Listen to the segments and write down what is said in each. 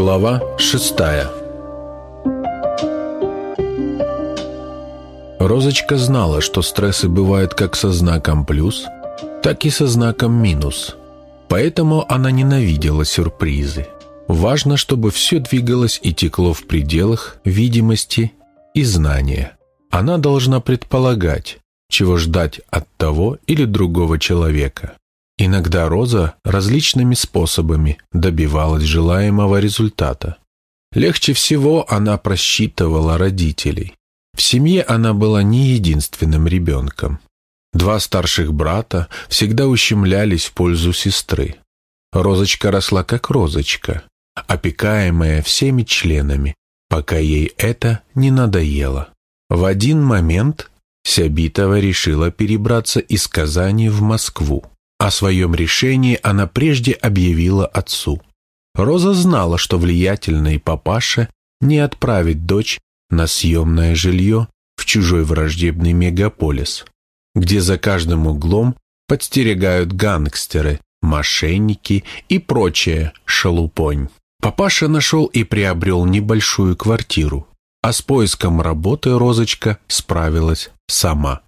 Глава шестая Розочка знала, что стрессы бывают как со знаком «плюс», так и со знаком «минус». Поэтому она ненавидела сюрпризы. Важно, чтобы все двигалось и текло в пределах видимости и знания. Она должна предполагать, чего ждать от того или другого человека. Иногда Роза различными способами добивалась желаемого результата. Легче всего она просчитывала родителей. В семье она была не единственным ребенком. Два старших брата всегда ущемлялись в пользу сестры. Розочка росла как розочка, опекаемая всеми членами, пока ей это не надоело. В один момент Сябитова решила перебраться из Казани в Москву. О своем решении она прежде объявила отцу. Роза знала, что влиятельный папаша не отправит дочь на съемное жилье в чужой враждебный мегаполис, где за каждым углом подстерегают гангстеры, мошенники и прочее шалупонь. Папаша нашел и приобрел небольшую квартиру, а с поиском работы Розочка справилась сама.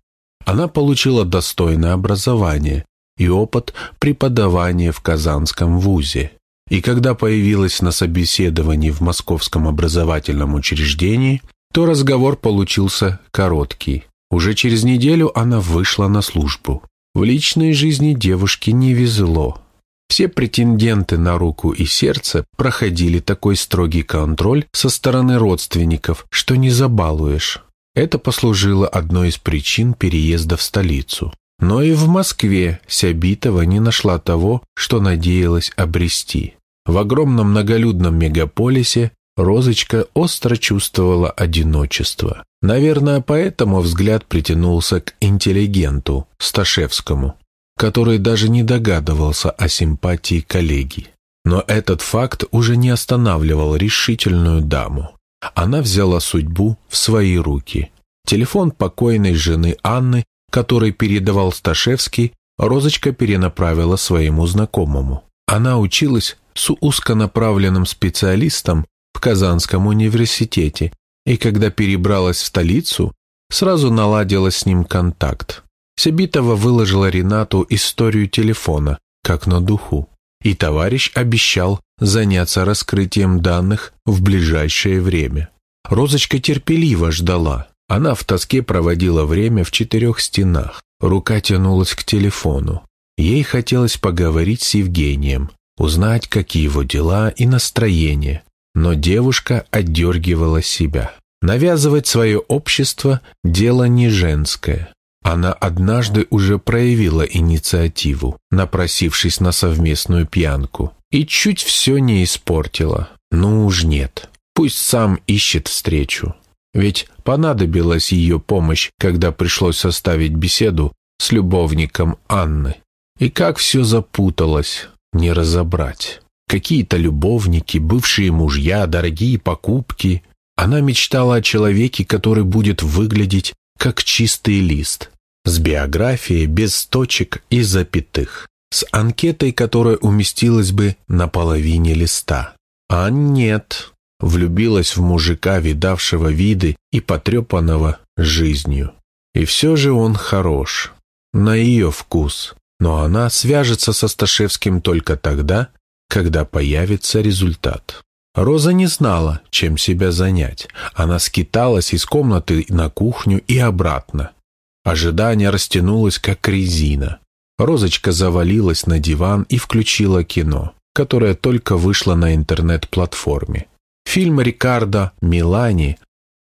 Она получила достойное образование и опыт преподавания в Казанском вузе. И когда появилась на собеседовании в Московском образовательном учреждении, то разговор получился короткий. Уже через неделю она вышла на службу. В личной жизни девушке не везло. Все претенденты на руку и сердце проходили такой строгий контроль со стороны родственников, что не забалуешь. Это послужило одной из причин переезда в столицу. Но и в Москве Сябитова не нашла того, что надеялась обрести. В огромном многолюдном мегаполисе Розочка остро чувствовала одиночество. Наверное, поэтому взгляд притянулся к интеллигенту, Сташевскому, который даже не догадывался о симпатии коллеги. Но этот факт уже не останавливал решительную даму. Она взяла судьбу в свои руки. Телефон покойной жены Анны, который передавал Сташевский, Розочка перенаправила своему знакомому. Она училась с узконаправленным специалистом в Казанском университете, и когда перебралась в столицу, сразу наладила с ним контакт. Сябитова выложила Ренату историю телефона, как на духу, и товарищ обещал заняться раскрытием данных в ближайшее время. Розочка терпеливо ждала. Она в тоске проводила время в четырех стенах. Рука тянулась к телефону. Ей хотелось поговорить с Евгением, узнать, какие его дела и настроение. Но девушка отдергивала себя. Навязывать свое общество – дело не женское. Она однажды уже проявила инициативу, напросившись на совместную пьянку, и чуть все не испортила. Ну уж нет. Пусть сам ищет встречу. Ведь понадобилась ее помощь, когда пришлось составить беседу с любовником Анны. И как все запуталось, не разобрать. Какие-то любовники, бывшие мужья, дорогие покупки. Она мечтала о человеке, который будет выглядеть как чистый лист, с биографией без точек и запятых, с анкетой, которая уместилась бы на половине листа. А нет, влюбилась в мужика, видавшего виды и потрепанного жизнью. И все же он хорош, на ее вкус, но она свяжется со Сташевским только тогда, когда появится результат. Роза не знала, чем себя занять. Она скиталась из комнаты на кухню и обратно. Ожидание растянулось, как резина. Розочка завалилась на диван и включила кино, которое только вышло на интернет-платформе. Фильм Рикардо Милани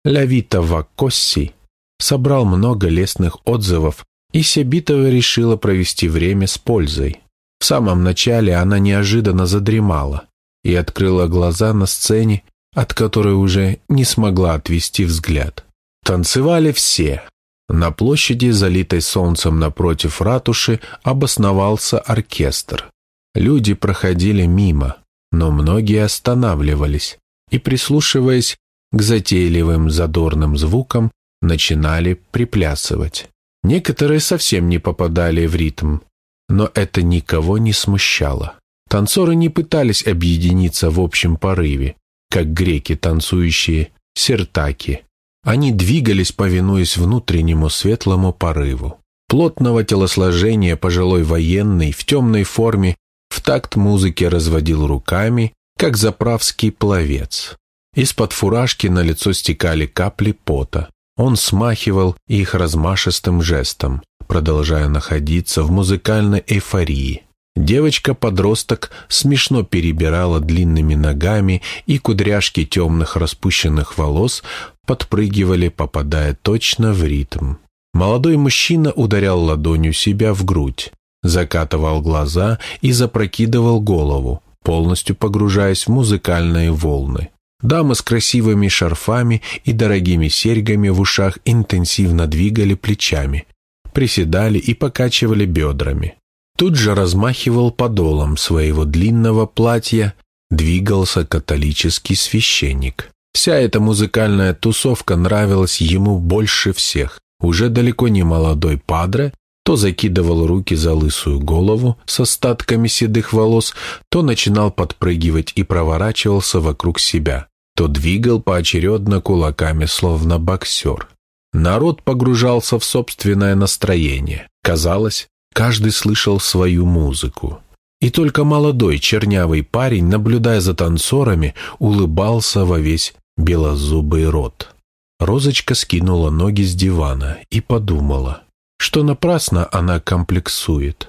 «Ля Вита Вакосси» собрал много лестных отзывов, и Себитова решила провести время с пользой. В самом начале она неожиданно задремала и открыла глаза на сцене, от которой уже не смогла отвести взгляд. Танцевали все, на площади, залитой солнцем напротив ратуши, обосновался оркестр. Люди проходили мимо, но многие останавливались и, прислушиваясь к затейливым задорным звукам, начинали приплясывать. Некоторые совсем не попадали в ритм, но это никого не смущало. Танцоры не пытались объединиться в общем порыве, как греки, танцующие сертаки. Они двигались, повинуясь внутреннему светлому порыву. Плотного телосложения пожилой военный в темной форме в такт музыки разводил руками, как заправский пловец. Из-под фуражки на лицо стекали капли пота. Он смахивал их размашистым жестом, продолжая находиться в музыкальной эйфории. Девочка-подросток смешно перебирала длинными ногами, и кудряшки темных распущенных волос подпрыгивали, попадая точно в ритм. Молодой мужчина ударял ладонью себя в грудь, закатывал глаза и запрокидывал голову, полностью погружаясь в музыкальные волны. Дамы с красивыми шарфами и дорогими серьгами в ушах интенсивно двигали плечами, приседали и покачивали бедрами. Тут же размахивал подолом своего длинного платья, двигался католический священник. Вся эта музыкальная тусовка нравилась ему больше всех. Уже далеко не молодой падре то закидывал руки за лысую голову с остатками седых волос, то начинал подпрыгивать и проворачивался вокруг себя то двигал поочередно кулаками, словно боксер. Народ погружался в собственное настроение. Казалось, каждый слышал свою музыку. И только молодой чернявый парень, наблюдая за танцорами, улыбался во весь белозубый рот. Розочка скинула ноги с дивана и подумала, что напрасно она комплексует.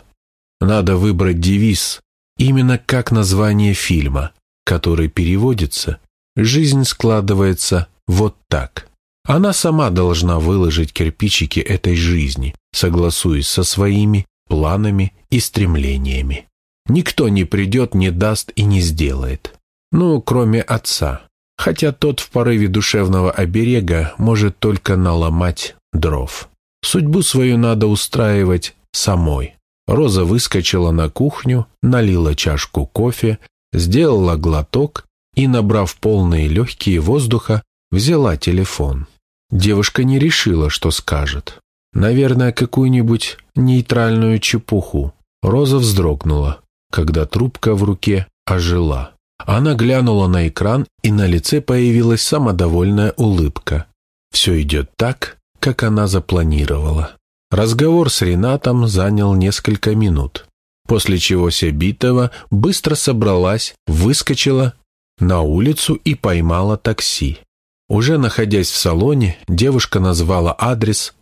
Надо выбрать девиз, именно как название фильма, который переводится Жизнь складывается вот так. Она сама должна выложить кирпичики этой жизни, согласуясь со своими планами и стремлениями. Никто не придет, не даст и не сделает. Ну, кроме отца. Хотя тот в порыве душевного оберега может только наломать дров. Судьбу свою надо устраивать самой. Роза выскочила на кухню, налила чашку кофе, сделала глоток и, набрав полные легкие воздуха, взяла телефон. Девушка не решила, что скажет. Наверное, какую-нибудь нейтральную чепуху. Роза вздрогнула, когда трубка в руке ожила. Она глянула на экран, и на лице появилась самодовольная улыбка. Все идет так, как она запланировала. Разговор с Ренатом занял несколько минут, после чего Себитова быстро собралась, выскочила на улицу и поймала такси. Уже находясь в салоне, девушка назвала адрес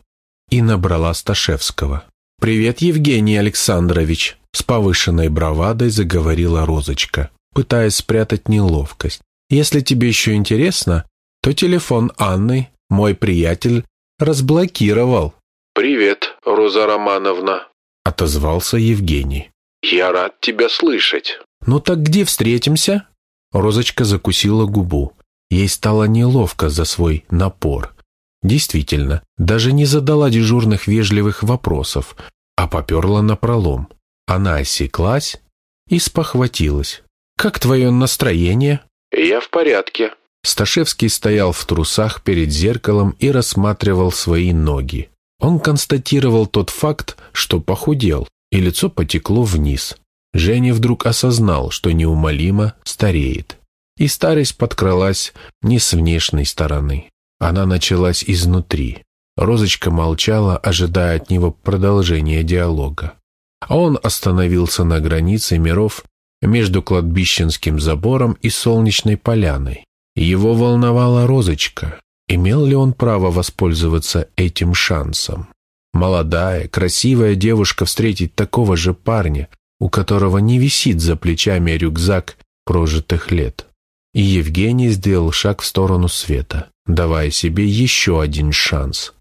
и набрала Сташевского. «Привет, Евгений Александрович!» С повышенной бравадой заговорила Розочка, пытаясь спрятать неловкость. «Если тебе еще интересно, то телефон Анны, мой приятель, разблокировал». «Привет, Роза Романовна», — отозвался Евгений. «Я рад тебя слышать». «Ну так где встретимся?» Розочка закусила губу. Ей стало неловко за свой напор. Действительно, даже не задала дежурных вежливых вопросов, а поперла на пролом. Она осеклась и спохватилась. «Как твое настроение?» «Я в порядке». Сташевский стоял в трусах перед зеркалом и рассматривал свои ноги. Он констатировал тот факт, что похудел, и лицо потекло вниз. Женя вдруг осознал, что неумолимо стареет. И старость подкралась не с внешней стороны. Она началась изнутри. Розочка молчала, ожидая от него продолжения диалога. А он остановился на границе миров между кладбищенским забором и солнечной поляной. Его волновала Розочка. Имел ли он право воспользоваться этим шансом? Молодая, красивая девушка встретить такого же парня, у которого не висит за плечами рюкзак прожитых лет. И Евгений сделал шаг в сторону света, давая себе еще один шанс.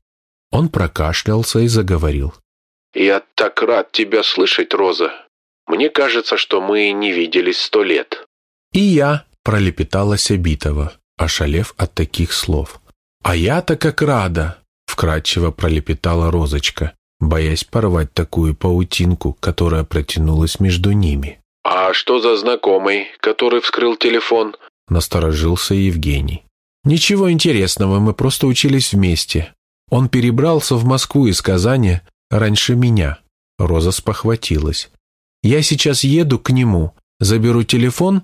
Он прокашлялся и заговорил. «Я так рад тебя слышать, Роза. Мне кажется, что мы не виделись сто лет». «И я», — пролепетала Себитова, ошалев от таких слов. «А я-то как рада», — вкратчиво пролепетала Розочка боясь порвать такую паутинку, которая протянулась между ними. «А что за знакомый, который вскрыл телефон?» – насторожился Евгений. «Ничего интересного, мы просто учились вместе. Он перебрался в Москву из Казани раньше меня». Роза спохватилась. «Я сейчас еду к нему, Заберу телефон,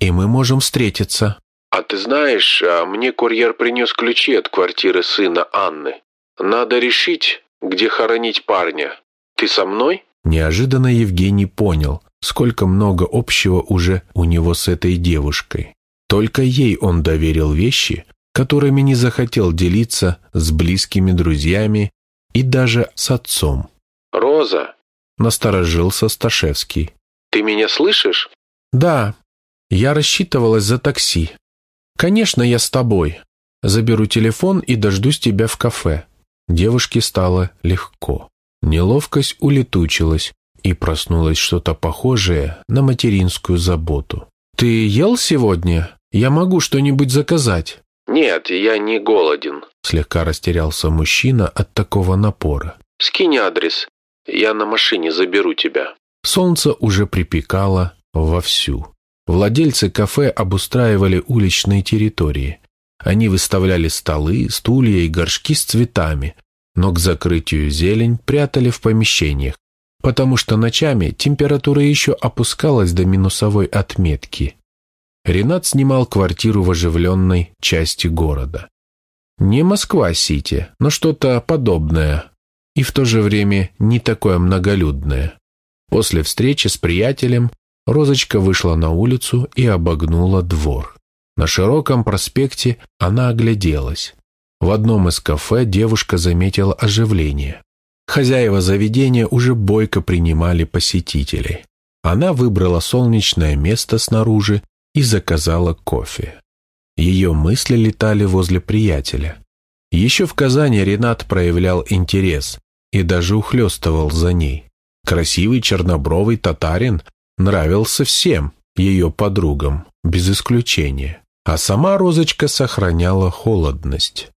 и мы можем встретиться». «А ты знаешь, а мне курьер принес ключи от квартиры сына Анны. Надо решить, где хоронить парня. Ты со мной?» Неожиданно Евгений понял, сколько много общего уже у него с этой девушкой. Только ей он доверил вещи, которыми не захотел делиться с близкими друзьями и даже с отцом. «Роза!» – насторожился Сташевский. «Ты меня слышишь?» «Да, я рассчитывалась за такси. Конечно, я с тобой. Заберу телефон и дождусь тебя в кафе». Девушке стало легко. Неловкость улетучилась, и проснулось что-то похожее на материнскую заботу. «Ты ел сегодня? Я могу что-нибудь заказать?» «Нет, я не голоден», — слегка растерялся мужчина от такого напора. «Скинь адрес, я на машине заберу тебя». Солнце уже припекало вовсю. Владельцы кафе обустраивали уличные территории. Они выставляли столы, стулья и горшки с цветами, но к закрытию зелень прятали в помещениях, потому что ночами температура еще опускалась до минусовой отметки. Ренат снимал квартиру в оживленной части города. Не Москва-Сити, но что-то подобное, и в то же время не такое многолюдное. После встречи с приятелем Розочка вышла на улицу и обогнула двор. На широком проспекте она огляделась. В одном из кафе девушка заметила оживление. Хозяева заведения уже бойко принимали посетителей. Она выбрала солнечное место снаружи и заказала кофе. Ее мысли летали возле приятеля. Еще в Казани Ренат проявлял интерес и даже ухлёстывал за ней. Красивый чернобровый татарин нравился всем ее подругам, без исключения. А сама Розочка сохраняла холодность.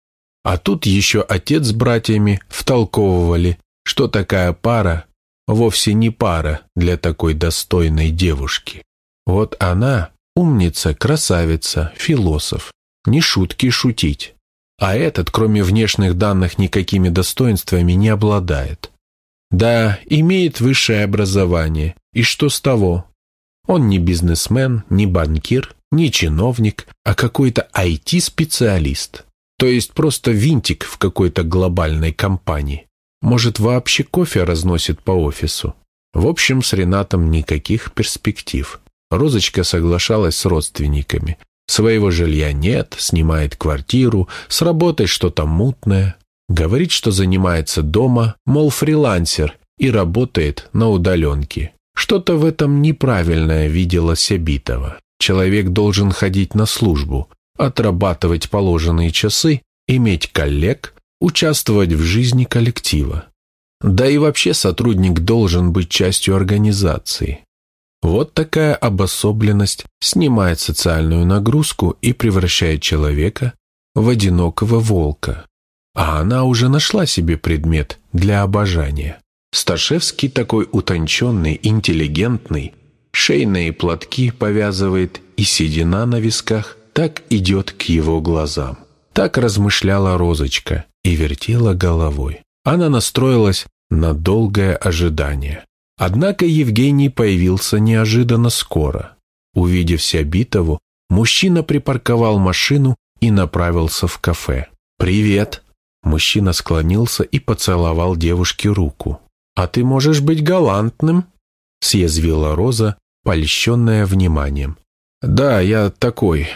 А тут еще отец с братьями втолковывали, что такая пара вовсе не пара для такой достойной девушки. Вот она умница, красавица, философ. Не шутки шутить. А этот, кроме внешних данных, никакими достоинствами не обладает. Да, имеет высшее образование. И что с того? Он не бизнесмен, не банкир, не чиновник, а какой-то IT-специалист. То есть просто винтик в какой-то глобальной компании. Может, вообще кофе разносит по офису. В общем, с Ренатом никаких перспектив. Розочка соглашалась с родственниками. Своего жилья нет, снимает квартиру, с работой что-то мутное. Говорит, что занимается дома, мол, фрилансер и работает на удаленке. Что-то в этом неправильное видела Себитова. Человек должен ходить на службу, отрабатывать положенные часы, иметь коллег, участвовать в жизни коллектива. Да и вообще сотрудник должен быть частью организации. Вот такая обособленность снимает социальную нагрузку и превращает человека в одинокого волка а она уже нашла себе предмет для обожания. Сташевский такой утонченный, интеллигентный, шейные платки повязывает и седина на висках так идет к его глазам. Так размышляла Розочка и вертела головой. Она настроилась на долгое ожидание. Однако Евгений появился неожиданно скоро. Увидев Сябитову, мужчина припарковал машину и направился в кафе. «Привет!» Мужчина склонился и поцеловал девушке руку. «А ты можешь быть галантным», — съязвила Роза, польщенная вниманием. «Да, я такой,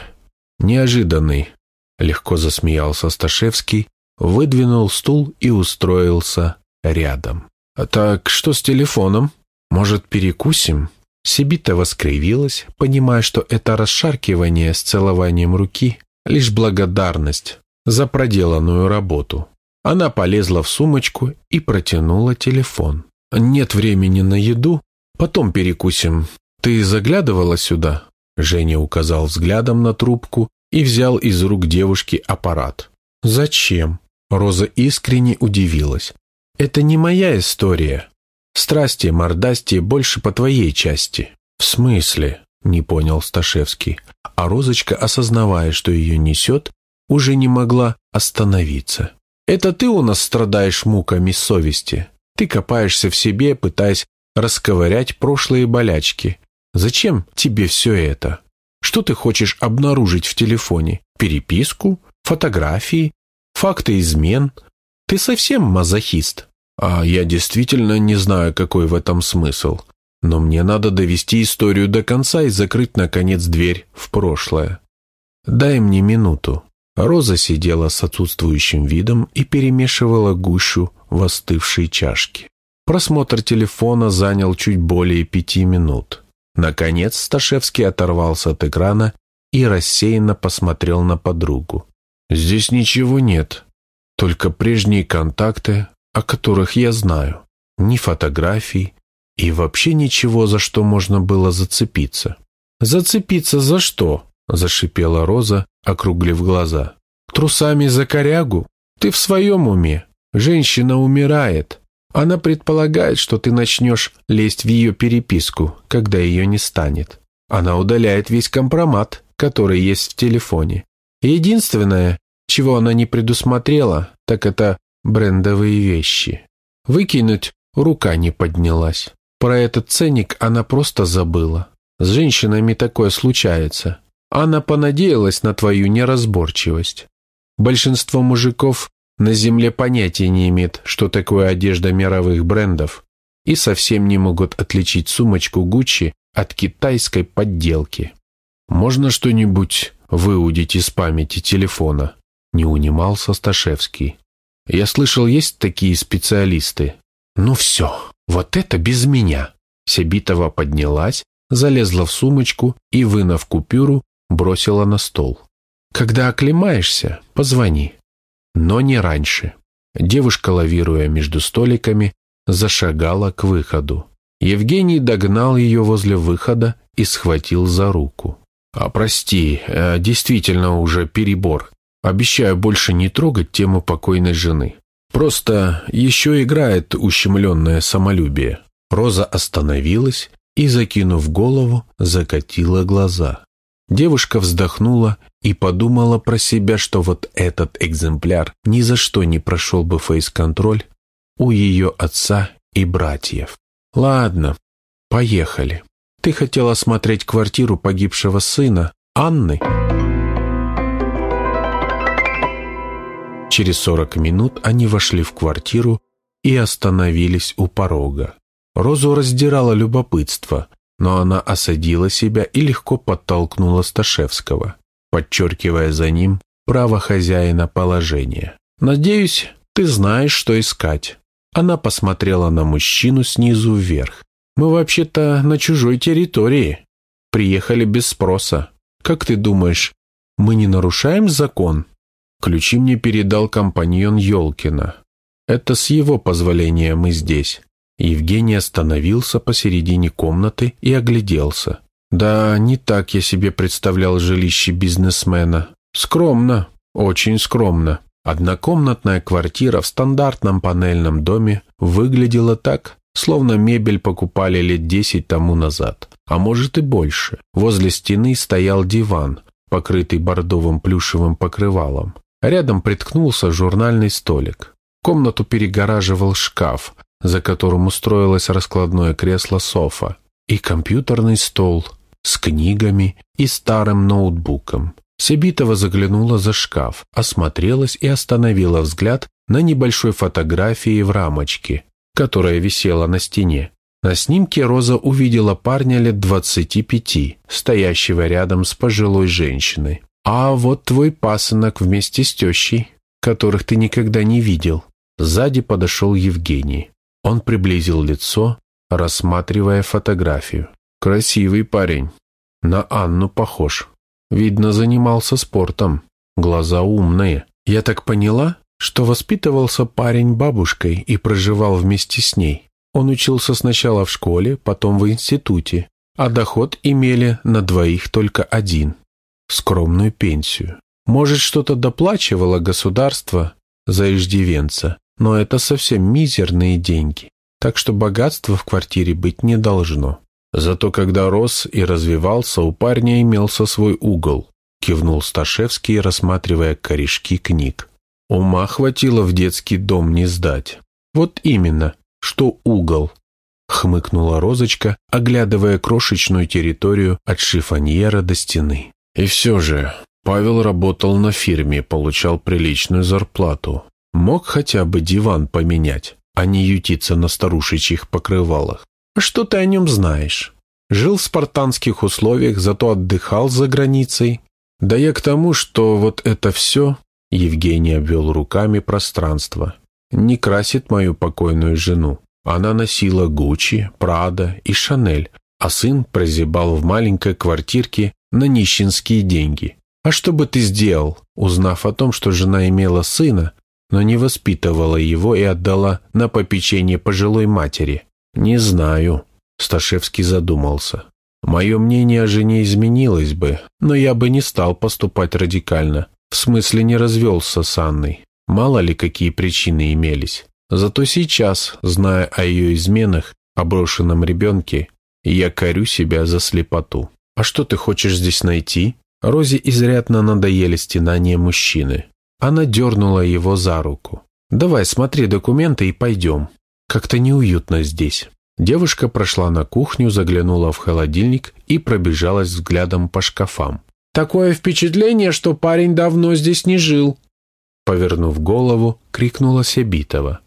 неожиданный», — легко засмеялся Сташевский, выдвинул стул и устроился рядом. «Так что с телефоном? Может, перекусим?» Сибита воскривилась, понимая, что это расшаркивание с целованием руки — лишь благодарность за проделанную работу. Она полезла в сумочку и протянула телефон. «Нет времени на еду, потом перекусим. Ты заглядывала сюда?» Женя указал взглядом на трубку и взял из рук девушки аппарат. «Зачем?» Роза искренне удивилась. «Это не моя история. Страсти, мордасти больше по твоей части». «В смысле?» — не понял Сташевский. А Розочка, осознавая, что ее несет, уже не могла остановиться. «Это ты у нас страдаешь муками совести. Ты копаешься в себе, пытаясь расковырять прошлые болячки. Зачем тебе все это? Что ты хочешь обнаружить в телефоне? Переписку? Фотографии? Факты измен? Ты совсем мазохист. А я действительно не знаю, какой в этом смысл. Но мне надо довести историю до конца и закрыть, наконец, дверь в прошлое. Дай мне минуту. Роза сидела с отсутствующим видом и перемешивала гущу в остывшей чашке. Просмотр телефона занял чуть более пяти минут. Наконец Сташевский оторвался от экрана и рассеянно посмотрел на подругу. «Здесь ничего нет, только прежние контакты, о которых я знаю. Ни фотографий и вообще ничего, за что можно было зацепиться». «Зацепиться за что?» – зашипела Роза, округлив глаза. «Трусами за корягу? Ты в своем уме? Женщина умирает. Она предполагает, что ты начнешь лезть в ее переписку, когда ее не станет. Она удаляет весь компромат, который есть в телефоне. Единственное, чего она не предусмотрела, так это брендовые вещи. Выкинуть рука не поднялась. Про этот ценник она просто забыла. С женщинами такое случается. Она понадеялась на твою неразборчивость. Большинство мужиков на земле понятия не имеет, что такое одежда мировых брендов, и совсем не могут отличить сумочку Гуччи от китайской подделки. «Можно что-нибудь выудить из памяти телефона?» – не унимался Сташевский. «Я слышал, есть такие специалисты». «Ну все, вот это без меня!» Себитова поднялась, залезла в сумочку и, вынув купюру, бросила на стол. «Когда оклемаешься, позвони но не раньше. Девушка, лавируя между столиками, зашагала к выходу. Евгений догнал ее возле выхода и схватил за руку. «А прости, э, действительно уже перебор. Обещаю больше не трогать тему покойной жены. Просто еще играет ущемленное самолюбие». Роза остановилась и, закинув голову, закатила глаза. Девушка вздохнула и подумала про себя, что вот этот экземпляр ни за что не прошел бы фейс-контроль у ее отца и братьев. «Ладно, поехали. Ты хотела смотреть квартиру погибшего сына, Анны?» Через сорок минут они вошли в квартиру и остановились у порога. Розу раздирало любопытство, но она осадила себя и легко подтолкнула Сташевского, подчеркивая за ним право хозяина положения. «Надеюсь, ты знаешь, что искать». Она посмотрела на мужчину снизу вверх. «Мы вообще-то на чужой территории. Приехали без спроса. Как ты думаешь, мы не нарушаем закон?» Ключи мне передал компаньон Ёлкина. Это с его позволения мы здесь. Евгений остановился посередине комнаты и огляделся. Да, не так я себе представлял жилище бизнесмена. Скромно, очень скромно. Однокомнатная квартира в стандартном панельном доме выглядела так, словно мебель покупали лет десять тому назад, а может и больше. Возле стены стоял диван, покрытый бордовым плюшевым покрывалом. Рядом приткнулся журнальный столик. Комнату перегораживал шкаф, за которым устроилось раскладное кресло софа, и компьютерный стол с книгами и старым ноутбуком. Себитова заглянула за шкаф, осмотрелась и остановила взгляд на небольшой фотографии в рамочке, которая висела на стене. На снимке Роза увидела парня лет двадцати пяти, стоящего рядом с пожилой женщиной. «А вот твой пасынок вместе с тещей, которых ты никогда не видел». Сзади подошел Евгений. Он приблизил лицо, рассматривая фотографию. Красивый парень. На Анну похож. Видно, занимался спортом. Глаза умные. Я так поняла, что воспитывался парень бабушкой и проживал вместе с ней. Он учился сначала в школе, потом в институте, а доход имели на двоих только один – скромную пенсию. Может, что-то доплачивало государство за иждивенца, но это совсем мизерные деньги, так что богатства в квартире быть не должно. Зато когда рос и развивался, у парня имелся свой угол, кивнул Сташевский, рассматривая корешки книг. Ума хватило в детский дом не сдать. Вот именно, что угол. — хмыкнула Розочка, оглядывая крошечную территорию от шифоньера до стены. «И все же, Павел работал на фирме, получал приличную зарплату. Мог хотя бы диван поменять, а не ютиться на старушечьих покрывалах. Что ты о нем знаешь? Жил в спартанских условиях, зато отдыхал за границей. Да я к тому, что вот это все, Евгений обвел руками пространство, не красит мою покойную жену. Она носила Гуччи, Прада и Шанель, а сын прозябал в маленькой квартирке на нищенские деньги. А что бы ты сделал, узнав о том, что жена имела сына, но не воспитывала его и отдала на попечение пожилой матери? Не знаю. Сташевский задумался. Мое мнение о жене изменилось бы, но я бы не стал поступать радикально. В смысле не развелся с Анной. Мало ли какие причины имелись. Зато сейчас, зная о ее изменах, о брошенном ребенке, я корю себя за слепоту. «А что ты хочешь здесь найти?» Розе изрядно надоели стенания мужчины. Она дернула его за руку. «Давай, смотри документы и пойдем. Как-то неуютно здесь». Девушка прошла на кухню, заглянула в холодильник и пробежалась взглядом по шкафам. «Такое впечатление, что парень давно здесь не жил», Повернув голову, крикнула Себитова.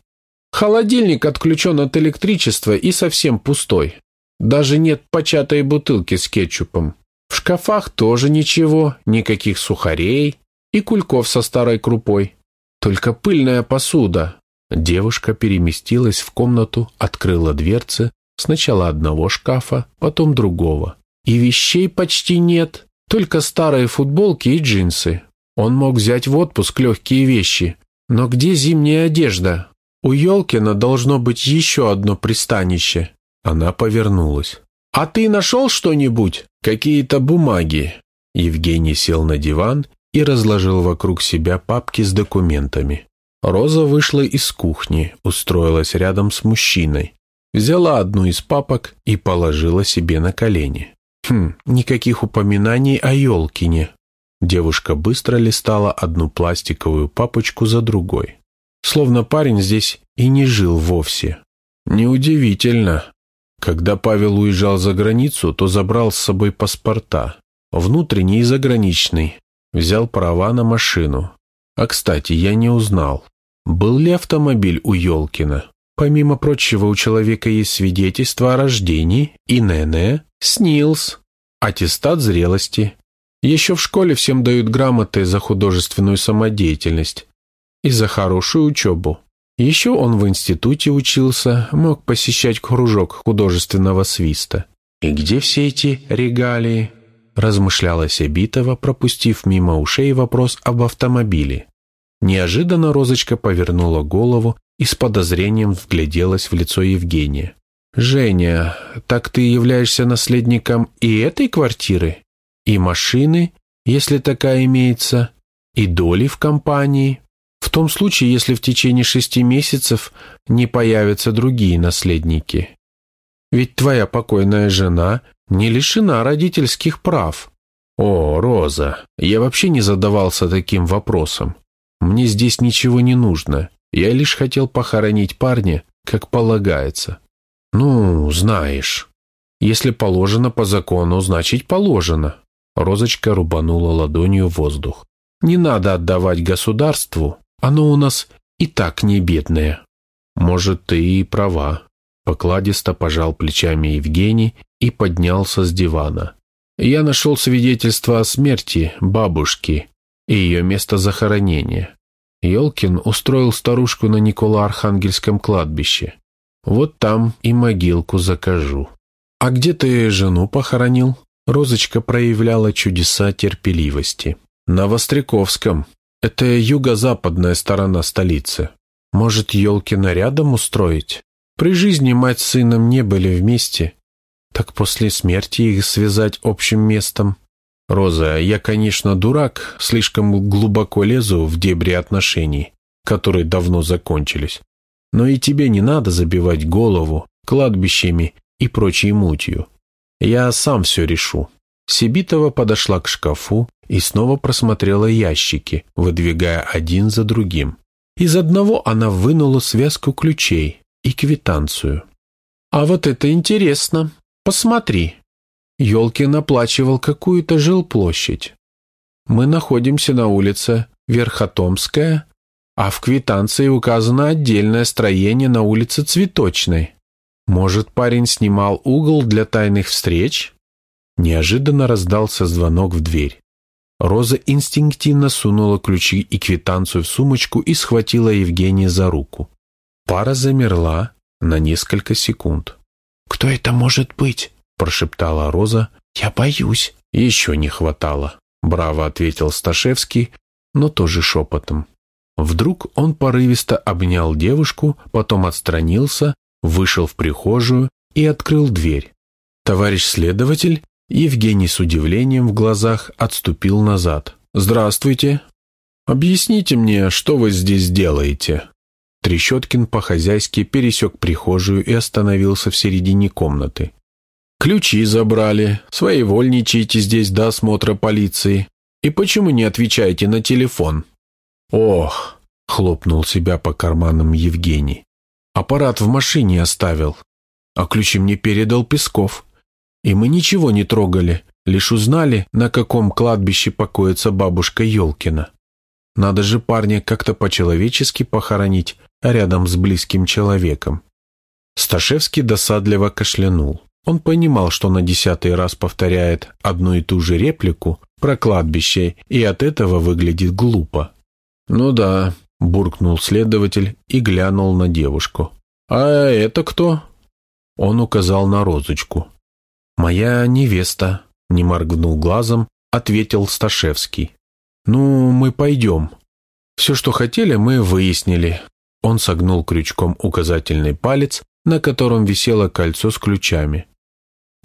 «Холодильник отключен от электричества и совсем пустой. Даже нет початой бутылки с кетчупом. В шкафах тоже ничего, никаких сухарей и кульков со старой крупой. Только пыльная посуда». Девушка переместилась в комнату, открыла дверцы, сначала одного шкафа, потом другого. И вещей почти нет, только старые футболки и джинсы. Он мог взять в отпуск легкие вещи. Но где зимняя одежда? У Елкина должно быть еще одно пристанище. Она повернулась. «А ты нашел что-нибудь? Какие-то бумаги?» Евгений сел на диван и разложил вокруг себя папки с документами. Роза вышла из кухни, устроилась рядом с мужчиной, взяла одну из папок и положила себе на колени. Хм, никаких упоминаний о Елкине. Девушка быстро листала одну пластиковую папочку за другой. Словно парень здесь и не жил вовсе. Неудивительно. Когда Павел уезжал за границу, то забрал с собой паспорта. Внутренний и заграничный. Взял права на машину. А, кстати, я не узнал, был ли автомобиль у Ёлкина. Помимо прочего, у человека есть свидетельство о рождении, ИНН, СНИЛС, аттестат зрелости, еще в школе всем дают грамоты за художественную самодеятельность и за хорошую учебу. Еще он в институте учился, мог посещать кружок художественного свиста. И где все эти регалии? Размышляла Себитова, пропустив мимо ушей вопрос об автомобиле. Неожиданно Розочка повернула голову и с подозрением вгляделась в лицо Евгения. «Женя, так ты являешься наследником и этой квартиры?» и машины, если такая имеется, и доли в компании, в том случае, если в течение шести месяцев не появятся другие наследники. Ведь твоя покойная жена не лишена родительских прав. О, Роза, я вообще не задавался таким вопросом. Мне здесь ничего не нужно. Я лишь хотел похоронить парня, как полагается. Ну, знаешь, если положено по закону, значит положено. Розочка рубанула ладонью воздух. «Не надо отдавать государству, оно у нас и так не бедное». «Может, ты и права», — покладисто пожал плечами Евгений и поднялся с дивана. «Я нашел свидетельство о смерти бабушки и ее место захоронения. Ёлкин устроил старушку на Никола-Архангельском кладбище. Вот там и могилку закажу». «А где ты жену похоронил?» Розочка проявляла чудеса терпеливости. «На Востряковском. Это юго-западная сторона столицы. Может, Ёлкина рядом устроить? При жизни мать с сыном не были вместе. Так после смерти их связать общим местом. Роза, я, конечно, дурак, слишком глубоко лезу в дебри отношений, которые давно закончились. Но и тебе не надо забивать голову кладбищами и прочей мутью. Я сам все решу». Сибитова подошла к шкафу и снова просмотрела ящики, выдвигая один за другим. Из одного она вынула связку ключей и квитанцию. А вот это интересно. Посмотри. Ёлкин оплачивал какую-то жилплощадь. Мы находимся на улице Верхотомская, а в квитанции указано отдельное строение на улице Цветочной. Может, парень снимал угол для тайных встреч? Неожиданно раздался звонок в дверь. Роза инстинктивно сунула ключи и квитанцию в сумочку и схватила Евгения за руку. Пара замерла на несколько секунд. «Кто это может быть?» – прошептала Роза. «Я боюсь». «Еще не хватало», – браво ответил Сташевский, но тоже шепотом. Вдруг он порывисто обнял девушку, потом отстранился, вышел в прихожую и открыл дверь. Товарищ следователь Евгений с удивлением в глазах отступил назад. «Здравствуйте. Объясните мне, что вы здесь делаете?» Трещоткин по-хозяйски пересек прихожую и остановился в середине комнаты. «Ключи забрали. Своевольничаете здесь до осмотра полиции. И почему не отвечаете на телефон?» «Ох!» — хлопнул себя по карманам Евгений. «Аппарат в машине оставил, а ключи мне передал Песков. И мы ничего не трогали, лишь узнали, на каком кладбище покоится бабушка Ёлкина. Надо же парня как-то по-человечески похоронить рядом с близким человеком. Сташевский досадливо кашлянул. Он понимал, что на десятый раз повторяет одну и ту же реплику про кладбище, и от этого выглядит глупо. «Ну да», — буркнул следователь и глянул на девушку. «А это кто?» Он указал на розочку. «Моя невеста», — не моргнул глазом, ответил Сташевский. «Ну, мы пойдем. Все, что хотели, мы выяснили». Он согнул крючком указательный палец, на котором висело кольцо с ключами.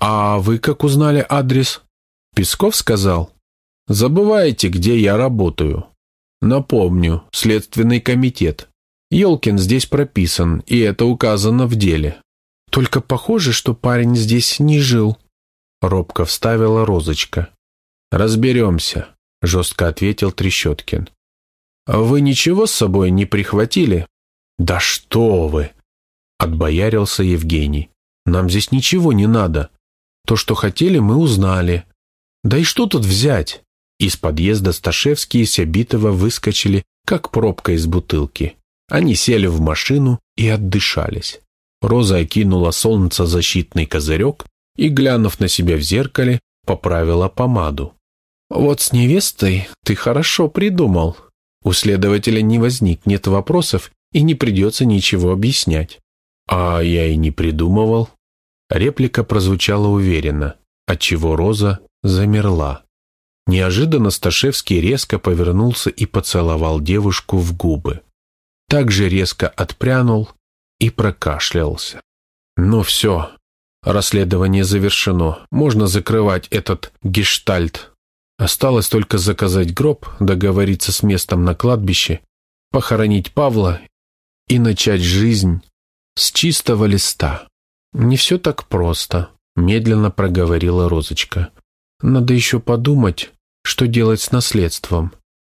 «А вы как узнали адрес?» «Песков сказал?» «Забываете, где я работаю?» «Напомню, Следственный комитет. Ёлкин здесь прописан, и это указано в деле». «Только похоже, что парень здесь не жил», Робко вставила розочка. «Разберемся», — жестко ответил Трещоткин. «А «Вы ничего с собой не прихватили?» «Да что вы!» — отбоярился Евгений. «Нам здесь ничего не надо. То, что хотели, мы узнали. Да и что тут взять?» Из подъезда Сташевский и Сябитова выскочили, как пробка из бутылки. Они сели в машину и отдышались. Роза окинула солнцезащитный козырек и, глянув на себя в зеркале, поправила помаду. «Вот с невестой ты хорошо придумал. У следователя не возникнет вопросов и не придется ничего объяснять». «А я и не придумывал». Реплика прозвучала уверенно, отчего Роза замерла. Неожиданно Сташевский резко повернулся и поцеловал девушку в губы. Также резко отпрянул и прокашлялся. «Ну все, Расследование завершено. Можно закрывать этот гештальт. Осталось только заказать гроб, договориться с местом на кладбище, похоронить Павла и начать жизнь с чистого листа. Не все так просто, медленно проговорила Розочка. Надо еще подумать, что делать с наследством.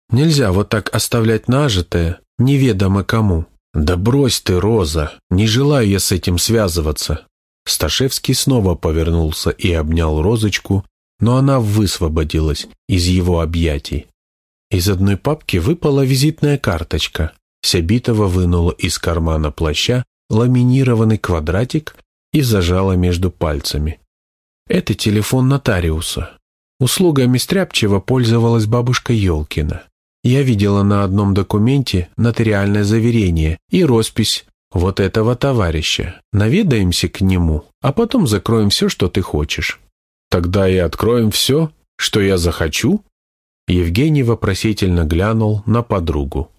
Нельзя вот так оставлять нажитое, неведомо кому. Да брось ты, Роза, не желаю я с этим связываться. Сташевский снова повернулся и обнял розочку, но она высвободилась из его объятий. Из одной папки выпала визитная карточка. Сябитова вынула из кармана плаща ламинированный квадратик и зажала между пальцами. Это телефон нотариуса. Услугами Стряпчева пользовалась бабушка Ёлкина. Я видела на одном документе нотариальное заверение и роспись вот этого товарища. Наведаемся к нему, а потом закроем все, что ты хочешь. Тогда и откроем все, что я захочу?» Евгений вопросительно глянул на подругу.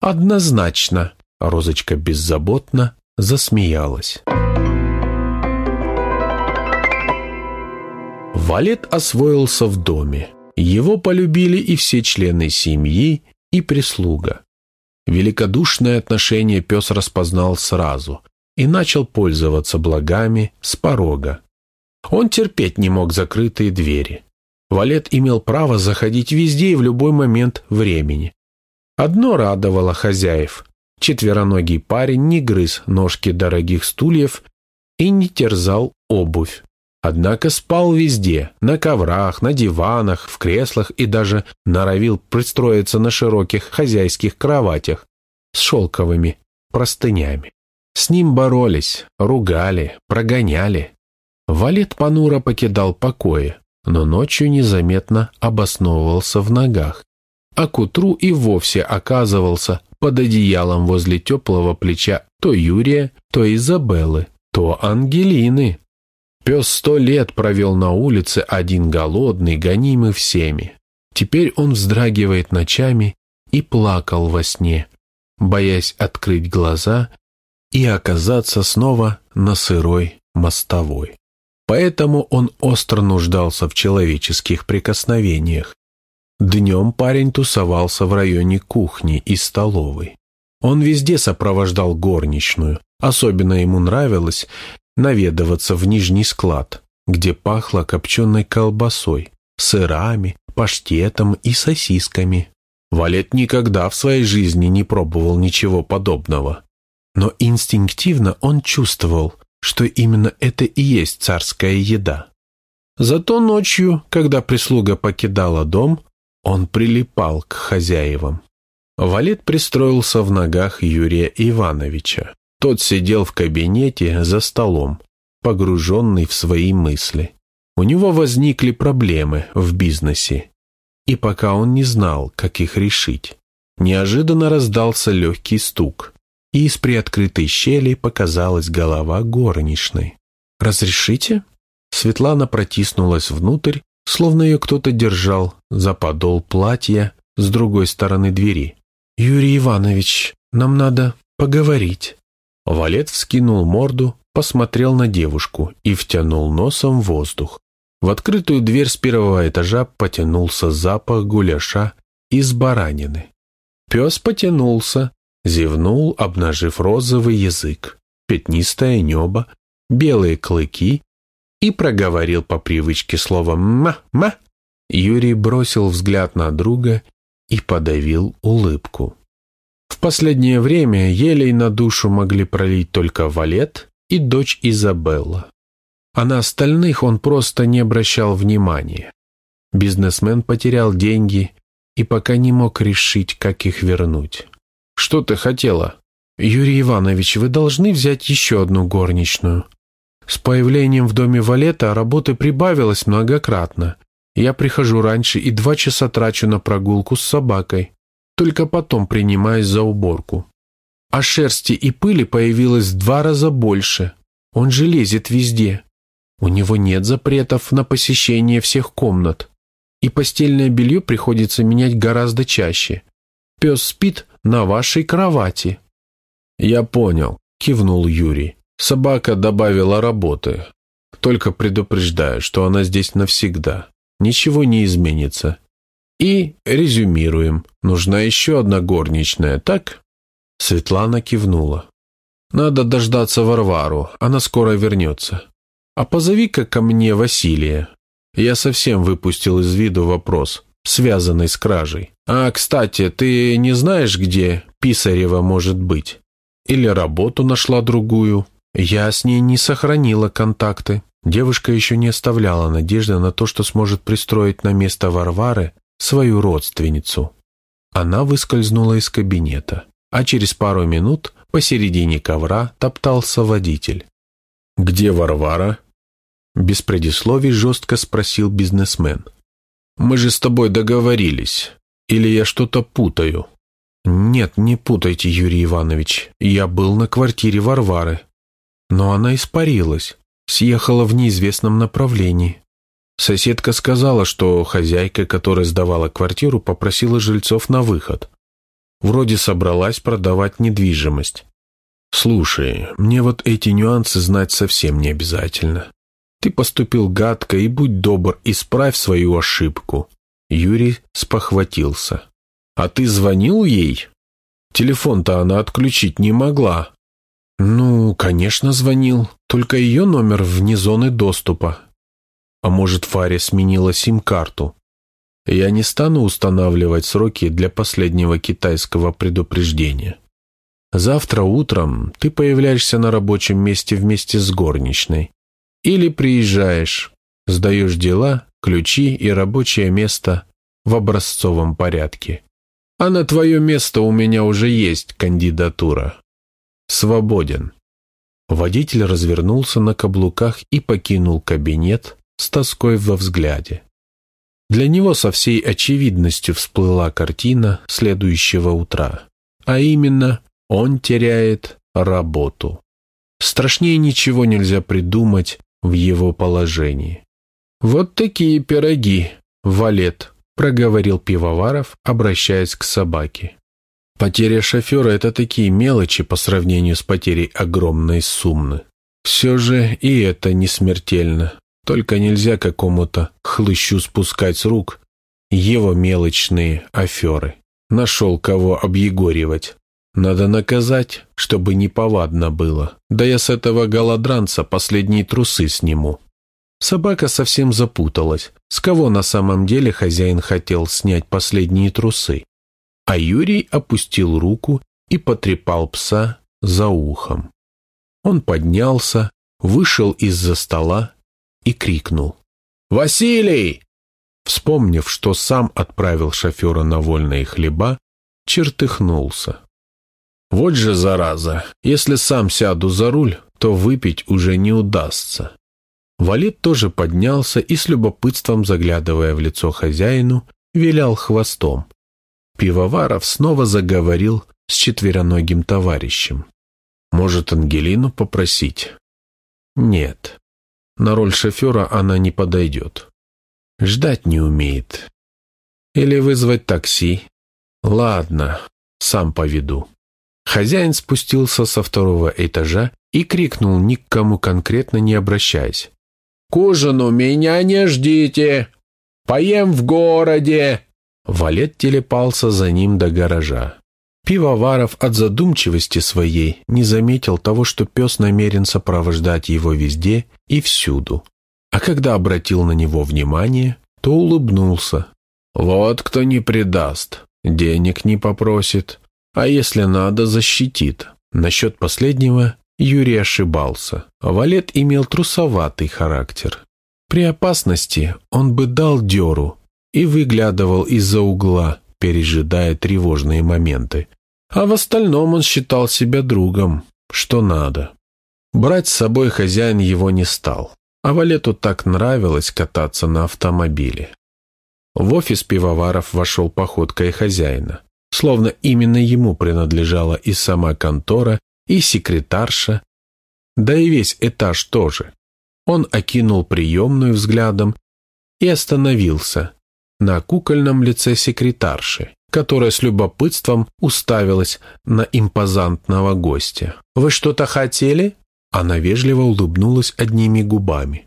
«Однозначно», — Розочка беззаботно засмеялась. Валет освоился в доме. Его полюбили и все члены семьи, и прислуга. Великодушное отношение пес распознал сразу и начал пользоваться благами с порога. Он терпеть не мог закрытые двери. Валет имел право заходить везде и в любой момент времени. Одно радовало хозяев. Четвероногий парень не грыз ножки дорогих стульев и не терзал обувь. Однако спал везде, на коврах, на диванах, в креслах и даже норовил пристроиться на широких хозяйских кроватях с шелковыми простынями. С ним боролись, ругали, прогоняли. Валет понуро покидал покои, но ночью незаметно обосновывался в ногах, а к утру и вовсе оказывался под одеялом возле теплого плеча то Юрия, то Изабеллы, то Ангелины. Пес сто лет провел на улице один голодный, гонимый всеми. Теперь он вздрагивает ночами и плакал во сне, боясь открыть глаза и оказаться снова на сырой мостовой. Поэтому он остро нуждался в человеческих прикосновениях. Днем парень тусовался в районе кухни и столовой. Он везде сопровождал горничную. Особенно ему нравилось наведываться в нижний склад, где пахло копченой колбасой, сырами, паштетом и сосисками. Валет никогда в своей жизни не пробовал ничего подобного. Но инстинктивно он чувствовал, что именно это и есть царская еда. Зато ночью, когда прислуга покидала дом, он прилипал к хозяевам. Валет пристроился в ногах Юрия Ивановича. Тот сидел в кабинете за столом, погруженный в свои мысли. У него возникли проблемы в бизнесе, и пока он не знал, как их решить, неожиданно раздался легкий стук, и из приоткрытой щели показалась голова горничной. «Разрешите?» Светлана протиснулась внутрь, словно ее кто-то держал за подол платья с другой стороны двери. «Юрий Иванович, нам надо поговорить». Валет вскинул морду, посмотрел на девушку и втянул носом воздух. В открытую дверь с первого этажа потянулся запах гуляша из баранины. Пес потянулся, зевнул, обнажив розовый язык, пятнистое небо, белые клыки и проговорил по привычке слово «ма-ма». Юрий бросил взгляд на друга и подавил улыбку. В последнее время елей на душу могли пролить только Валет и дочь Изабелла. А на остальных он просто не обращал внимания. Бизнесмен потерял деньги и пока не мог решить, как их вернуть. «Что ты хотела?» «Юрий Иванович, вы должны взять еще одну горничную. С появлением в доме Валета работы прибавилось многократно. Я прихожу раньше и два часа трачу на прогулку с собакой только потом принимаясь за уборку. А шерсти и пыли появилось в два раза больше. Он же лезет везде. У него нет запретов на посещение всех комнат. И постельное белье приходится менять гораздо чаще. Пес спит на вашей кровати. «Я понял», — кивнул Юрий. Собака добавила работы. Только предупреждаю, что она здесь навсегда. Ничего не изменится. И резюмируем. Нужна еще одна горничная, так? Светлана кивнула. Надо дождаться Варвару, она скоро вернется. А позови-ка ко мне Василия. Я совсем выпустил из виду вопрос, связанный с кражей. А, кстати, ты не знаешь, где Писарева может быть? Или работу нашла другую? Я с ней не сохранила контакты. Девушка еще не оставляла надежды на то, что сможет пристроить на место Варвары свою родственницу. Она выскользнула из кабинета, а через пару минут посередине ковра топтался водитель. «Где Варвара?» Без предисловий жестко спросил бизнесмен. «Мы же с тобой договорились. Или я что-то путаю?» «Нет, не путайте, Юрий Иванович. Я был на квартире Варвары. Но она испарилась, съехала в неизвестном направлении. Соседка сказала, что хозяйка, которая сдавала квартиру, попросила жильцов на выход. Вроде собралась продавать недвижимость. Слушай, мне вот эти нюансы знать совсем не обязательно. Ты поступил гадко и будь добр, исправь свою ошибку. Юрий спохватился. А ты звонил ей? Телефон-то она отключить не могла. Ну, конечно, звонил. Только ее номер вне зоны доступа. А может, Фаре сменила сим-карту? Я не стану устанавливать сроки для последнего китайского предупреждения. Завтра утром ты появляешься на рабочем месте вместе с горничной. Или приезжаешь, сдаешь дела, ключи и рабочее место в образцовом порядке. А на твое место у меня уже есть кандидатура. Свободен. Водитель развернулся на каблуках и покинул кабинет с тоской во взгляде. Для него со всей очевидностью всплыла картина следующего утра. А именно, он теряет работу. Страшнее ничего нельзя придумать в его положении. «Вот такие пироги, Валет», — проговорил Пивоваров, обращаясь к собаке. Потеря шофера – это такие мелочи по сравнению с потерей огромной суммы. Все же и это не смертельно. Только нельзя какому-то хлыщу спускать с рук его мелочные аферы. Нашел кого объегоривать. Надо наказать, чтобы неповадно было. Да я с этого голодранца последние трусы сниму. Собака совсем запуталась. С кого на самом деле хозяин хотел снять последние трусы? А Юрий опустил руку и потрепал пса за ухом. Он поднялся, вышел из-за стола и крикнул. «Василий!» Вспомнив, что сам отправил шофера на вольные хлеба, чертыхнулся. «Вот же зараза! Если сам сяду за руль, то выпить уже не удастся». Валет тоже поднялся и с любопытством, заглядывая в лицо хозяину, вилял хвостом. Пивоваров снова заговорил с четвероногим товарищем. «Может, Ангелину попросить?» «Нет. На роль шофера она не подойдет. Ждать не умеет. Или вызвать такси. Ладно, сам поведу». Хозяин спустился со второго этажа и крикнул, ни к кому конкретно не обращаясь. «К ужину меня не ждите! Поем в городе!» Валет телепался за ним до гаража. Пивоваров от задумчивости своей не заметил того, что пес намерен сопровождать его везде и всюду. А когда обратил на него внимание, то улыбнулся. «Вот кто не предаст, денег не попросит, а если надо, защитит». Насчет последнего Юрий ошибался. Валет имел трусоватый характер. При опасности он бы дал дёру, и выглядывал из-за угла, пережидая тревожные моменты. А в остальном он считал себя другом, что надо. Брать с собой хозяин его не стал, а Валету так нравилось кататься на автомобиле. В офис пивоваров вошел походкой хозяина, словно именно ему принадлежала и сама контора, и секретарша, да и весь этаж тоже. Он окинул приемную взглядом и остановился, на кукольном лице секретарши, которая с любопытством уставилась на импозантного гостя. «Вы что-то хотели?» Она вежливо улыбнулась одними губами.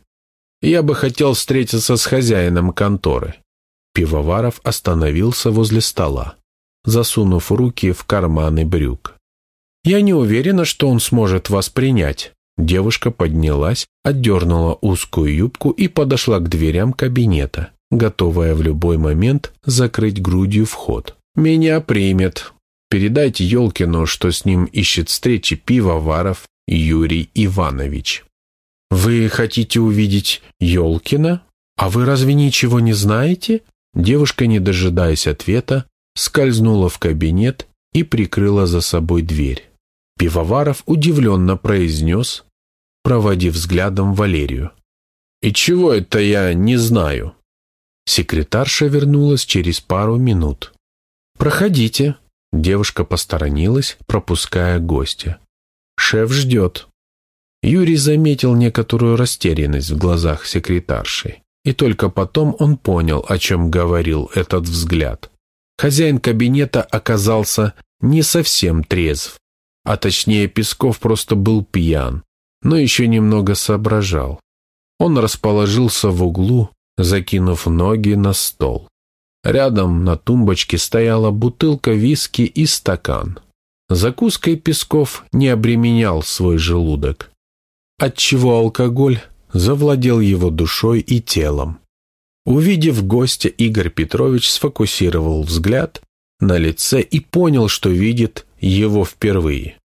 «Я бы хотел встретиться с хозяином конторы». Пивоваров остановился возле стола, засунув руки в карманы брюк. «Я не уверена, что он сможет вас принять». Девушка поднялась, отдернула узкую юбку и подошла к дверям кабинета готовая в любой момент закрыть грудью вход. «Меня примет. Передайте Ёлкину, что с ним ищет встречи пивоваров Юрий Иванович». «Вы хотите увидеть Ёлкина? А вы разве ничего не знаете?» Девушка, не дожидаясь ответа, скользнула в кабинет и прикрыла за собой дверь. Пивоваров удивленно произнес, проводив взглядом Валерию. «И чего это я не знаю?» Секретарша вернулась через пару минут. «Проходите». Девушка посторонилась, пропуская гостя. «Шеф ждет». Юрий заметил некоторую растерянность в глазах секретарши. И только потом он понял, о чем говорил этот взгляд. Хозяин кабинета оказался не совсем трезв, а точнее Песков просто был пьян, но еще немного соображал. Он расположился в углу, закинув ноги на стол. Рядом на тумбочке стояла бутылка виски и стакан. Закуской Песков не обременял свой желудок, отчего алкоголь завладел его душой и телом. Увидев гостя, Игорь Петрович сфокусировал взгляд на лице и понял, что видит его впервые.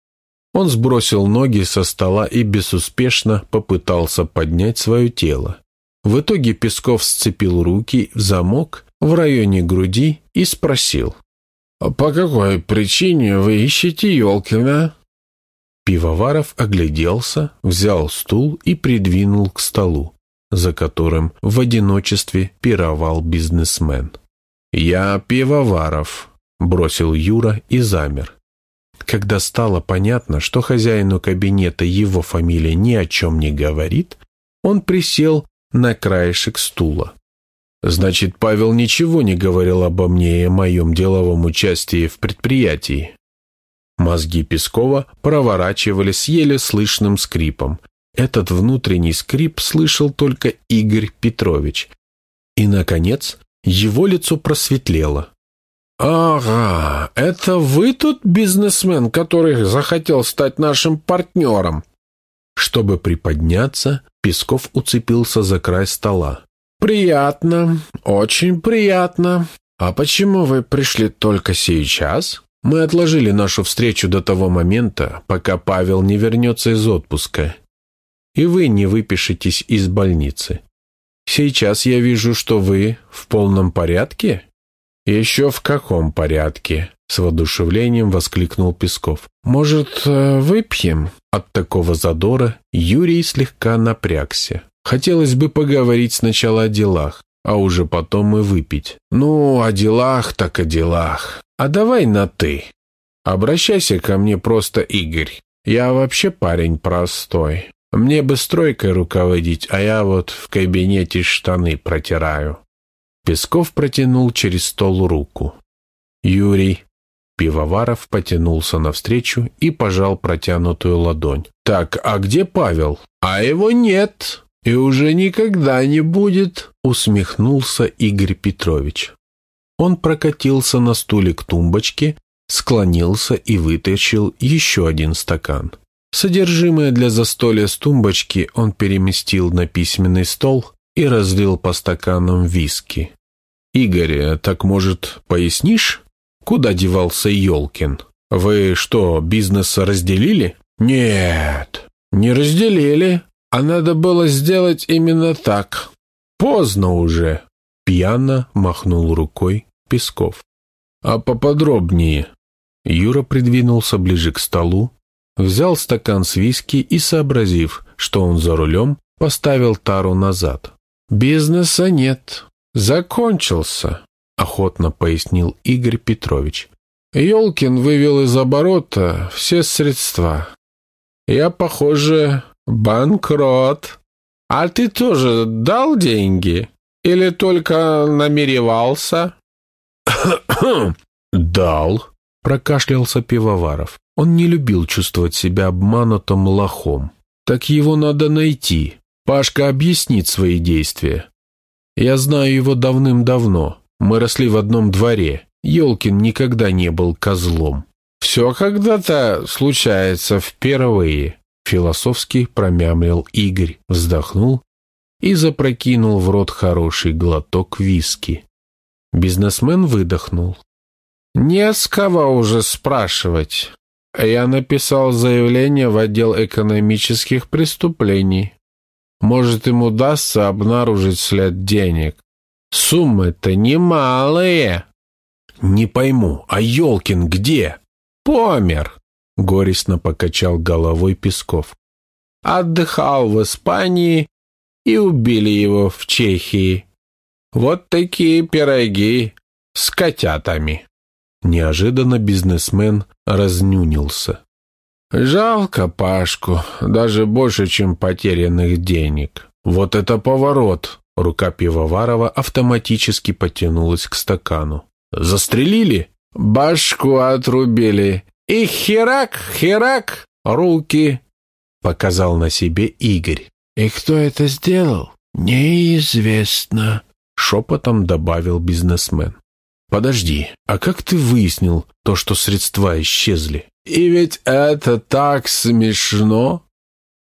Он сбросил ноги со стола и безуспешно попытался поднять свое тело. В итоге Песков сцепил руки в замок в районе груди и спросил. «По какой причине вы ищете Елкина?» Пивоваров огляделся, взял стул и придвинул к столу, за которым в одиночестве пировал бизнесмен. «Я Пивоваров», — бросил Юра и замер. Когда стало понятно, что хозяину кабинета его фамилия ни о чем не говорит, он присел на краешек стула. Значит, Павел ничего не говорил обо мне и о моем деловом участии в предприятии. Мозги Пескова проворачивались еле слышным скрипом. Этот внутренний скрип слышал только Игорь Петрович. И, наконец, его лицо просветлело. «Ага, это вы тут бизнесмен, который захотел стать нашим партнером?» Чтобы приподняться, Песков уцепился за край стола. «Приятно, очень приятно. А почему вы пришли только сейчас?» «Мы отложили нашу встречу до того момента, пока Павел не вернется из отпуска, и вы не выпишетесь из больницы. Сейчас я вижу, что вы в полном порядке?» «Еще в каком порядке?» — с воодушевлением воскликнул Песков. «Может, э, выпьем?» От такого задора Юрий слегка напрягся. Хотелось бы поговорить сначала о делах, а уже потом и выпить. «Ну, о делах так о делах. А давай на «ты». Обращайся ко мне просто Игорь. Я вообще парень простой. Мне бы стройкой руководить, а я вот в кабинете штаны протираю». Песков протянул через стол руку. Юрий Пивоваров потянулся навстречу и пожал протянутую ладонь. «Так, а где Павел?» «А его нет, и уже никогда не будет», усмехнулся Игорь Петрович. Он прокатился на стуле к тумбочке, склонился и вытащил еще один стакан. Содержимое для застолья с тумбочки он переместил на письменный стол и разлил по стаканам виски. «Игорь, так, может, пояснишь, куда девался Ёлкин? Вы что, бизнес разделили?» «Нет, не разделили, а надо было сделать именно так. Поздно уже», — пьяно махнул рукой Песков. «А поподробнее?» Юра придвинулся ближе к столу, взял стакан с виски и, сообразив, что он за рулем, поставил тару назад. «Бизнеса нет закончился», — охотно пояснил Игорь Петрович. «Елкин вывел из оборота все средства. Я, похоже, банкрот. А ты тоже дал деньги? Или только намеревался?» «Дал», — прокашлялся Пивоваров. Он не любил чувствовать себя обманутым лохом. «Так его надо найти. Пашка объяснит свои действия. Я знаю его давным-давно. Мы росли в одном дворе. Ёлкин никогда не был козлом. Все когда-то случается впервые, философски промямлил Игорь, вздохнул и запрокинул в рот хороший глоток виски. Бизнесмен выдохнул. «Не с кого уже спрашивать. Я написал заявление в отдел экономических преступлений. Может, им удастся обнаружить след денег. Суммы-то немалые. Не пойму, а Ёлкин где? Помер. Горестно покачал головой Песков. Отдыхал в Испании и убили его в Чехии. Вот такие пироги с котятами. Неожиданно бизнесмен разнюнился. Жалко Пашку, даже больше, чем потерянных денег. Вот это поворот! Рука пивоварова автоматически потянулась к стакану. Застрелили? Башку отрубили. И херак, херак, руки. Показал на себе Игорь. И кто это сделал? Неизвестно. Шепотом добавил бизнесмен. Подожди, а как ты выяснил то, что средства исчезли? И ведь это так смешно.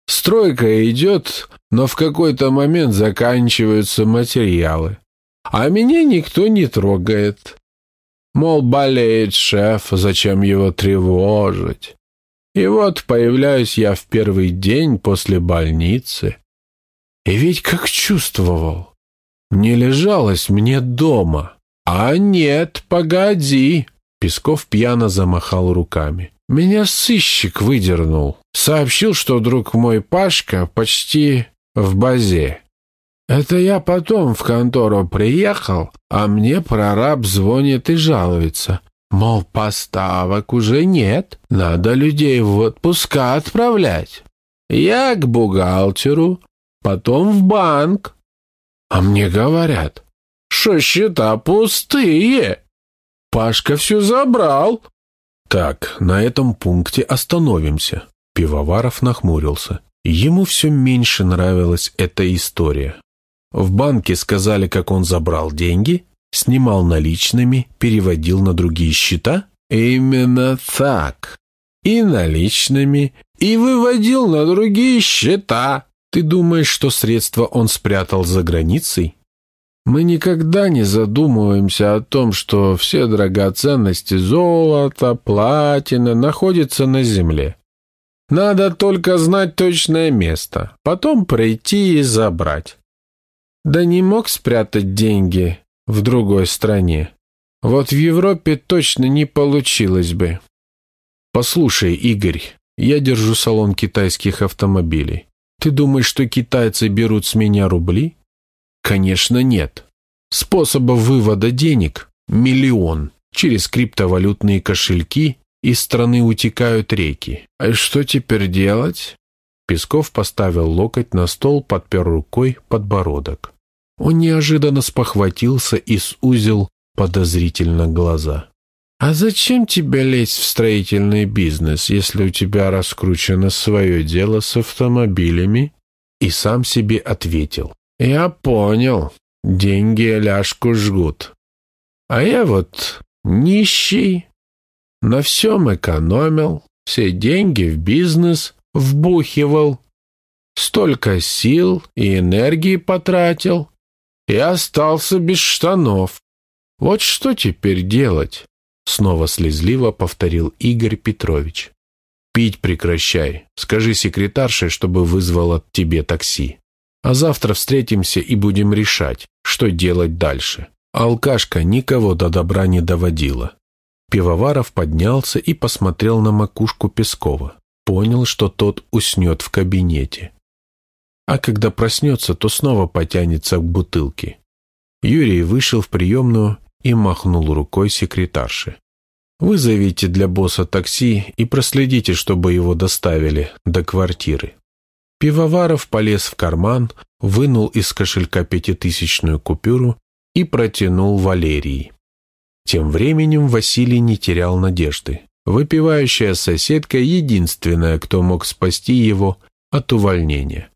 Стройка идет, но в какой-то момент заканчиваются материалы. А меня никто не трогает. Мол, болеет шеф, зачем его тревожить? И вот появляюсь я в первый день после больницы. И ведь как чувствовал. Не лежалось мне дома. А нет, погоди. Песков пьяно замахал руками. Меня сыщик выдернул. Сообщил, что друг мой Пашка почти в базе. Это я потом в контору приехал, а мне прораб звонит и жалуется. Мол, поставок уже нет, надо людей в отпуска отправлять. Я к бухгалтеру, потом в банк. А мне говорят, что счета пустые. Пашка все забрал. Так, на этом пункте остановимся. Пивоваров нахмурился. Ему все меньше нравилась эта история. В банке сказали, как он забрал деньги, снимал наличными, переводил на другие счета. Именно так. И наличными, и выводил на другие счета. Ты думаешь, что средства он спрятал за границей? Мы никогда не задумываемся о том, что все драгоценности золота, платина находятся на земле. Надо только знать точное место, потом пройти и забрать. Да не мог спрятать деньги в другой стране. Вот в Европе точно не получилось бы. Послушай, Игорь, я держу салон китайских автомобилей. Ты думаешь, что китайцы берут с меня рубли? Конечно, нет. Способов вывода денег – миллион. Через криптовалютные кошельки из страны утекают реки. А что теперь делать? Песков поставил локоть на стол, подпер рукой подбородок. Он неожиданно спохватился и сузил подозрительно глаза. «А зачем тебе лезть в строительный бизнес, если у тебя раскручено свое дело с автомобилями?» И сам себе ответил. «Я понял. Деньги ляжку жгут. А я вот нищий, на всем экономил, все деньги в бизнес вбухивал, столько сил и энергии потратил и остался без штанов. Вот что теперь делать?» Снова слезливо повторил Игорь Петрович. «Пить прекращай. Скажи секретарше, чтобы вызвала тебе такси. А завтра встретимся и будем решать, что делать дальше». Алкашка никого до добра не доводила. Пивоваров поднялся и посмотрел на макушку Пескова. Понял, что тот уснет в кабинете. А когда проснется, то снова потянется к бутылке. Юрий вышел в приемную и махнул рукой секретарше. «Вызовите для босса такси и проследите, чтобы его доставили до квартиры». Пивоваров полез в карман, вынул из кошелька пятитысячную купюру и протянул Валерии. Тем временем Василий не терял надежды. Выпивающая соседка — единственная, кто мог спасти его от увольнения.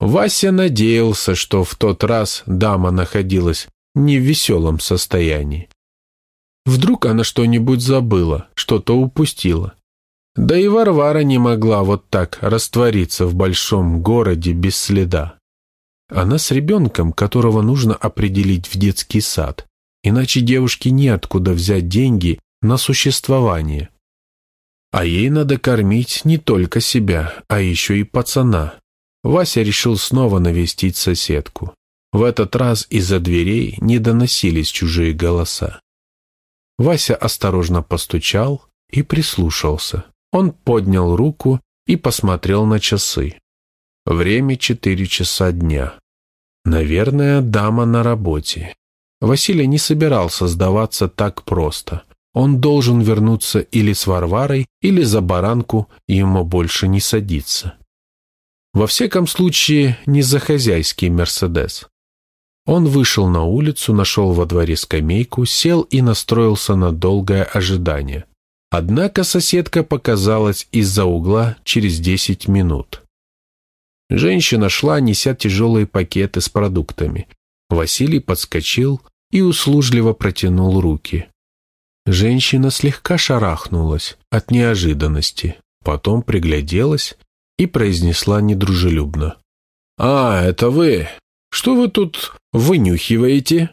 Вася надеялся, что в тот раз дама находилась не в веселом состоянии. Вдруг она что-нибудь забыла, что-то упустила. Да и Варвара не могла вот так раствориться в большом городе без следа. Она с ребенком, которого нужно определить в детский сад, иначе девушке неоткуда взять деньги на существование. А ей надо кормить не только себя, а еще и пацана. Вася решил снова навестить соседку. В этот раз из-за дверей не доносились чужие голоса. Вася осторожно постучал и прислушался. Он поднял руку и посмотрел на часы. Время четыре часа дня. Наверное, дама на работе. Василий не собирался сдаваться так просто. Он должен вернуться или с Варварой, или за баранку, ему больше не садиться. Во всяком случае, не за хозяйский «Мерседес». Он вышел на улицу, нашел во дворе скамейку, сел и настроился на долгое ожидание. Однако соседка показалась из-за угла через десять минут. Женщина шла, неся тяжелые пакеты с продуктами. Василий подскочил и услужливо протянул руки. Женщина слегка шарахнулась от неожиданности, потом пригляделась и произнесла недружелюбно. «А, это вы! Что вы тут вынюхиваете?»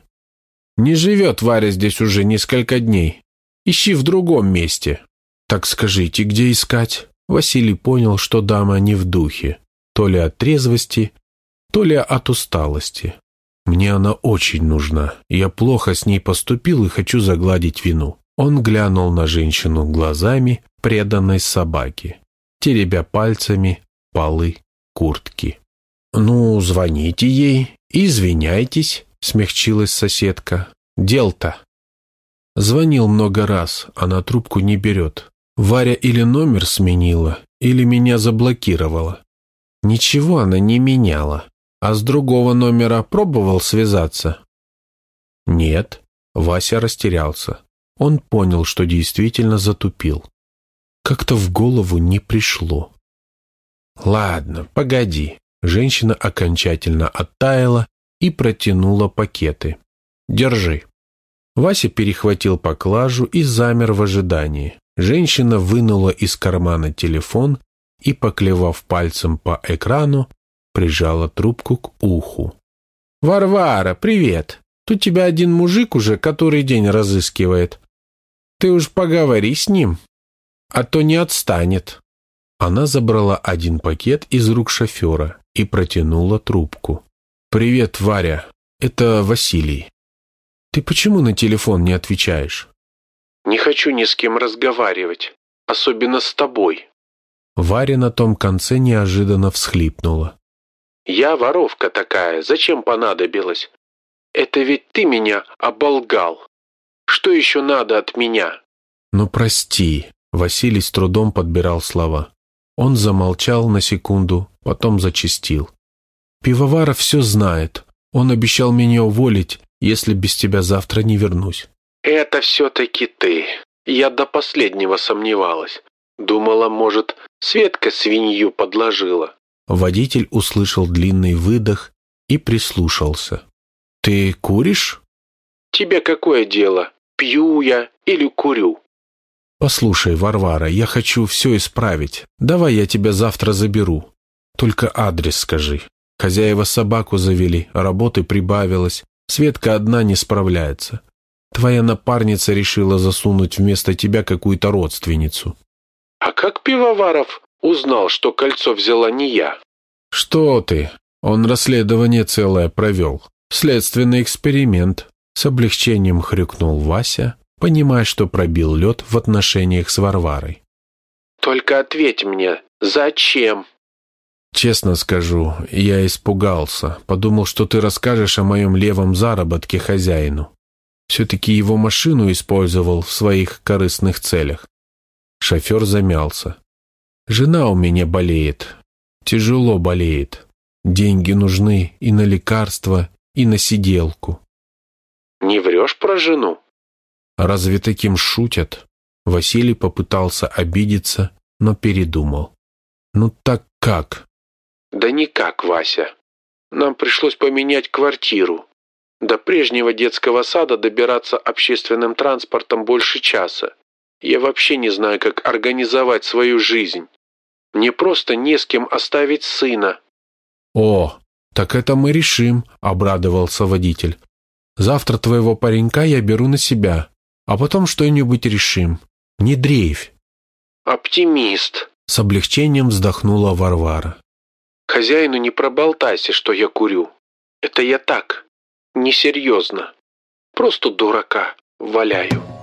Не живет Варя здесь уже несколько дней. Ищи в другом месте. Так скажите, где искать? Василий понял, что дама не в духе. То ли от трезвости, то ли от усталости. Мне она очень нужна. Я плохо с ней поступил и хочу загладить вину. Он глянул на женщину глазами преданной собаки, теребя пальцами полы куртки. «Ну, звоните ей, извиняйтесь», — смягчилась соседка. «Дел-то». Звонил много раз, она трубку не берет. Варя или номер сменила, или меня заблокировала. Ничего она не меняла. А с другого номера пробовал связаться? Нет. Вася растерялся. Он понял, что действительно затупил. Как-то в голову не пришло. Ладно, погоди. Женщина окончательно оттаяла и протянула пакеты. Держи. Вася перехватил поклажу и замер в ожидании. Женщина вынула из кармана телефон и, поклевав пальцем по экрану, прижала трубку к уху. «Варвара, привет! Тут тебя один мужик уже который день разыскивает. Ты уж поговори с ним, а то не отстанет». Она забрала один пакет из рук шофера и протянула трубку. «Привет, Варя. Это Василий. Ты почему на телефон не отвечаешь?» «Не хочу ни с кем разговаривать, особенно с тобой». Варя на том конце неожиданно всхлипнула. Я воровка такая, зачем понадобилась? Это ведь ты меня оболгал. Что еще надо от меня? Ну, прости. Василий с трудом подбирал слова. Он замолчал на секунду, потом зачистил. Пивоваров все знает. Он обещал меня уволить, если без тебя завтра не вернусь. Это все-таки ты. Я до последнего сомневалась. Думала, может, Светка свинью подложила. Водитель услышал длинный выдох и прислушался. «Ты куришь?» «Тебе какое дело, пью я или курю?» «Послушай, Варвара, я хочу все исправить. Давай я тебя завтра заберу. Только адрес скажи. Хозяева собаку завели, работы прибавилось. Светка одна не справляется. Твоя напарница решила засунуть вместо тебя какую-то родственницу». «А как Пивоваров узнал, что кольцо взяла не я. Что ты? Он расследование целое провел. Следственный эксперимент. С облегчением хрюкнул Вася, понимая, что пробил лед в отношениях с Варварой. Только ответь мне, зачем? Честно скажу, я испугался. Подумал, что ты расскажешь о моем левом заработке хозяину. Все-таки его машину использовал в своих корыстных целях. Шофер замялся. Жена у меня болеет. Тяжело болеет. Деньги нужны и на лекарства, и на сиделку. Не врешь про жену? Разве таким шутят? Василий попытался обидеться, но передумал. Ну так как? Да никак, Вася. Нам пришлось поменять квартиру. До прежнего детского сада добираться общественным транспортом больше часа. Я вообще не знаю, как организовать свою жизнь. Мне просто не с кем оставить сына». «О, так это мы решим», — обрадовался водитель. «Завтра твоего паренька я беру на себя, а потом что-нибудь решим. Не дрейфь». «Оптимист», — с облегчением вздохнула Варвара. «Хозяину не проболтайся, что я курю. Это я так, несерьезно. Просто дурака валяю».